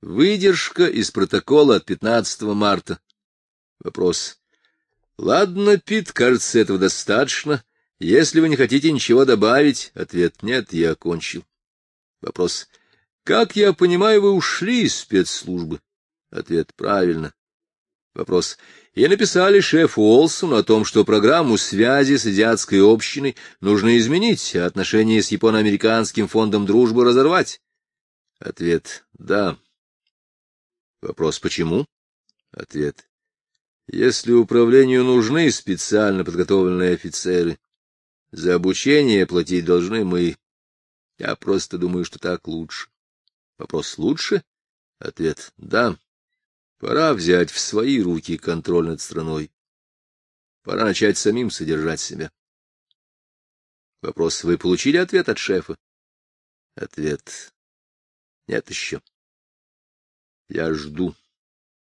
Выдержка из протокола от 15 марта. Вопрос. Ладно, Пит, кажется, этого достаточно. Если вы не хотите ничего добавить, ответ нет, я окончил. Вопрос. Как я понимаю, вы ушли из спецслужбы? Ответ правильно. Вопрос. И написали шефу Олсону о том, что программу связи с азиатской общиной нужно изменить, а отношения с японо-американским фондом дружбы разорвать. Ответ. Да. Вопрос. Почему? Ответ. Если управлению нужны специально подготовленные офицеры, за обучение платить должны мы. Я просто думаю, что так лучше. Вопрос. Лучше? Ответ. Да. Пора взять в свои руки контроль над страной. Пора начать самим содержать себя. Вопрос. Вы получили ответ от шефа? Ответ. Нет еще. Я жду.